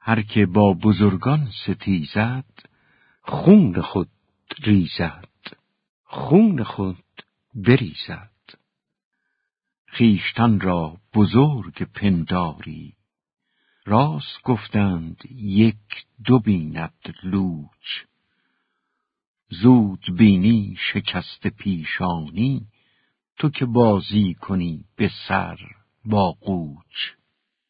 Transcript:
هر که با بزرگان ستیزد خون خود ریزد خون خود بریزد. خیشتن را بزرگ پنداری راست گفتند یک دو بیند لوچ. زود بینی شکست پیشانی تو که بازی کنی به سر با قوچ.